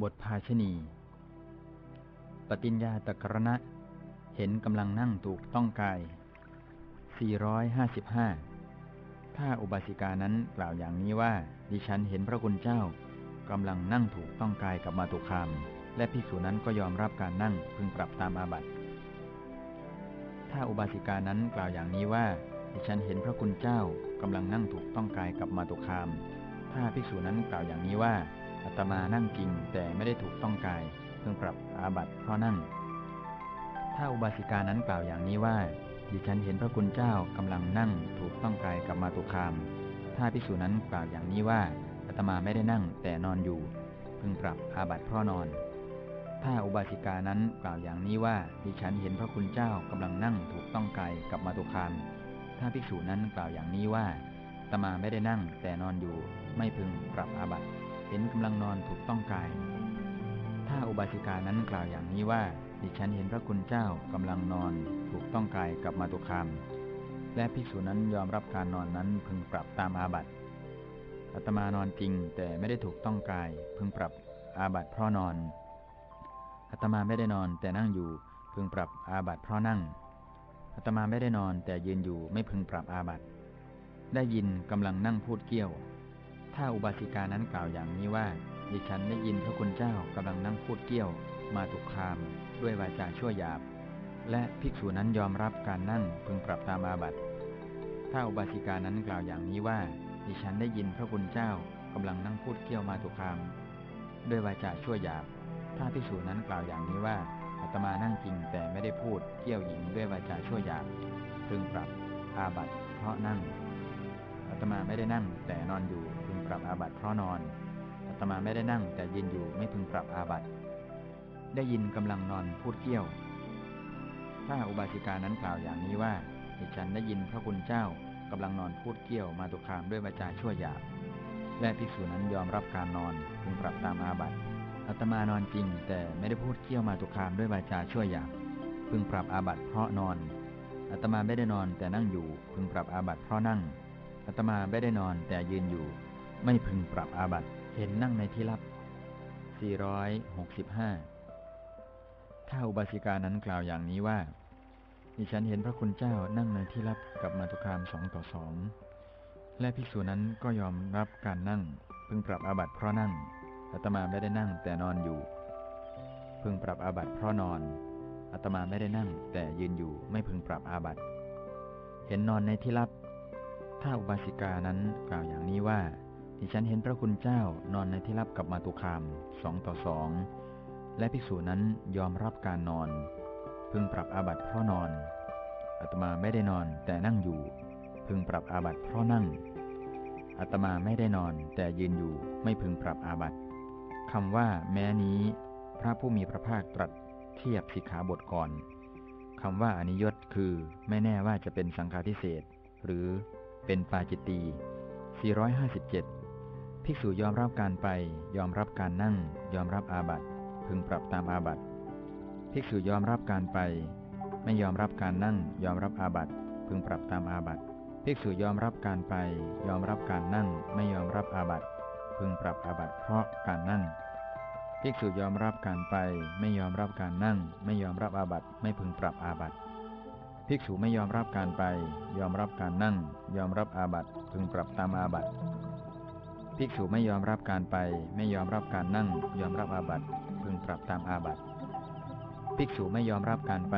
บทภาชณี ปฏิญญาตกรณะ เห็นกำลังนั่งถูกต้องกาย 455 ถ้าอุบาสิกานั้นกล่าวอย่างนี้ว่า ดิฉันเห็นพระคุณเจ้ากำลังนั่งถูกต้องกายกับมาตุคาม และภิกษุนั้นก็ยอมรับการนั่งพึงปรับตามอาบัติ ถ้าอุบาสิกานั้นกล่าวอย่างนี้ว่า ดิฉันเห็นพระคุณเจ้ากำลังนั่งถูกต้องกายกับมาตุคาม ถ้าภิกษุนั้นกล่าวอย่างนี้ว่า อาตมานั่งจริงแต่ไม่ได้ถูกต้องกายเพิ่งปรับอาบัติเพราะนั่ง ถ้าอุบาสิกานั้นกล่าวอย่างนี้ว่า ดิฉันเห็นพระคุณเจ้ากำลังนั่งถูกต้องกายกับมาตุคาม ถ้าภิกษุนั้นกล่าวอย่างนี้ว่าอาตมาไม่ได้นั่งแต่นอนอยู่พึงปรับอาบัติเพราะนอนถ้าอุบาสิกานั้นกล่าวอย่างนี้ว่าดิฉันเห็นพระคุณเจ้ากำลังนั่งถูกต้องกายกับมาตุคามถ้าภิกษุนั้นกล่าวอย่างนี้ว่าอาตมาไม่ได้นั่งแต่นอนอยู่ ไม่พึงปรับอาบัติ เห็นกำลังนอนถูกต้องกาย ถ้าอุบาสิกานั้นกล่าวอย่างนี้ว่า ดิฉันเห็นพระคุณเจ้ากำลังนอนถูกต้องกายกับมาตุคาม และภิกษุนั้นยอมรับการนอนนั้นพึงปรับตามอาบัติอาตมานอนจริงแต่ไม่ได้ถูกต้องกาย พึงปรับอาบัติเพราะนอนอาตมาไม่ได้นอนแต่นั่งอยู่ พึงปรับอาบัติเพราะนั่งอาตมาไม่ได้นอนแต่ยืนอยู่ไม่พึงปรับอาบัติได้ยินกำลังนั่งพูดเกี้ยว ถ้าอุบาสิกานั้นกล่าวอย่างนี้ว่า ดิฉันได้ยินพระคุณเจ้ากำลังนั่งพูดเกี้ยว มาตุคาม ด้วยวาจาชั่วหยาบ และภิกษุนั้นยอมรับการนั่งพึงปรับตามอาบัติ ถ้าอุบาสิกานั้นกล่าวอย่างนี้ว่า ดิฉันได้ยินพระคุณเจ้ากำลังนั่งพูดเกี้ยวมาตุคาม ด้วยวาจาชั่วหยาบ ถ้าภิกษุนั้นกล่าวอย่างนี้ว่าอาตมานั่งจริงแต่ไม่ได้พูดเกี้ยวหญิงด้วยวาจาชั่วหยาบพึงปรับอาบัติเพราะนั่งอาตมาไม่ได้นั่งแต่นอนอยู่ รับอาบัติเพราะนอนอาตมาไม่ได้นั่งแต่ยืนอยู่ไม่พึงปรับอาบัติ ได้ยินกำลังนอนพูดเกี้ยวถ้าอุบาสิกานั้นกล่าวอย่างนี้ว่าดิฉันได้ยินพระคุณเจ้ากำลังนอนพูดเกี้ยวมาตุคามด้วยวาจาชั่วหยาบและภิกษุนั้นยอมรับการนอนพึงปรับตามอาบัติอาตมานอนจริง แต่ไม่ได้พูดเกี้ยวมาตุคามด้วยวาจาชั่วหยาบพึงปรับอาบัติเพราะนอนอาตมาไม่ได้นอนแต่นั่งอยู่ พึงปรับอาบัติเพราะนั่งอาตมาไม่ได้นอนแต่ยืนอยู่ ไม่พึงปรับอาบัติเห็นนั่งในที่ลับ 465 ถ้าอุบาสิกานั้นกล่าวอย่างนี้ว่า ดิฉันเห็นพระคุณเจ้านั่งในที่ลับกับมาตุคามสองต่อสอง และภิกษุนั้นก็ยอมรับการนั่ง พึงปรับอาบัติเพราะนั่งอาตมาไม่ได้นั่งแต่นอนอยู่ พึงปรับอาบัติเพราะนอนอาตมาไม่ได้นั่ง แต่ยืนอยู่ไม่พึงปรับอาบัติ เห็นนอนในที่ลับ ถ้าอุบาสิกานั้นกล่าวอย่างนี้ว่า ดิฉันเห็นพระคุณเจ้านอนในที่รับกับมาตุคามสองต่อสอง และภิกษุนั้นยอมรับการนอน พึงปรับอาบัติเพราะนอนอาตมาไม่ได้นอนแต่นั่งอยู่ พึงปรับอาบัติเพราะนั่งอาตมาไม่ได้นอนแต่ยืนอยู่ไม่พึงปรับอาบัติคำว่า แม้นี้ พระผู้มีพระภาคตรัสเทียบสิกขาบทก่อนคำว่าอนิยตคือไม่แน่ว่าจะเป็นสังฆาทิเศษหรือเป็นปาจิตตี457 ภิกษุยอมรับการไป ยอมรับการนั่ง ยอมรับอาบัติพึงปรับตามอาบัติภิกษุยอมรับการไป ไม่ยอมรับการนั่ง ยอมรับอาบัติพึงปรับตามอาบัติภิกษุยอมรับการไป ยอมรับการนั่ง ไม่ยอมรับอาบัติพึงปรับอาบัติเพราะการนั่งภิกษุยอมรับการไป ไม่ยอมรับการนั่ง ไม่ยอมรับอาบัติไม่พึงปรับอาบัติภิกษุไม่ยอมรับการไป ยอมรับการนั่ง ยอมรับอาบัติพึงปรับตามอาบัติ ภิกษุไม่ยอมรับการไป ไม่ยอมรับการนั่ง ยอมรับอาบัติพึงปรับตามอาบัติภิกษุไม่ยอมรับการไป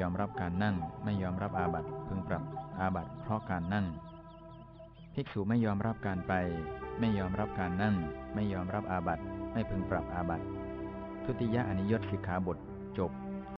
ยอมรับการนั่ง ไม่ยอมรับอาบัติพึงปรับอาบัติเพราะการนั่ง ภิกษุไม่ยอมรับการไป ไม่ยอมรับการนั่ง ไม่ยอมรับอาบัติไม่พึงปรับอาบัติทุติยะอนิยตสิกขาบทจบ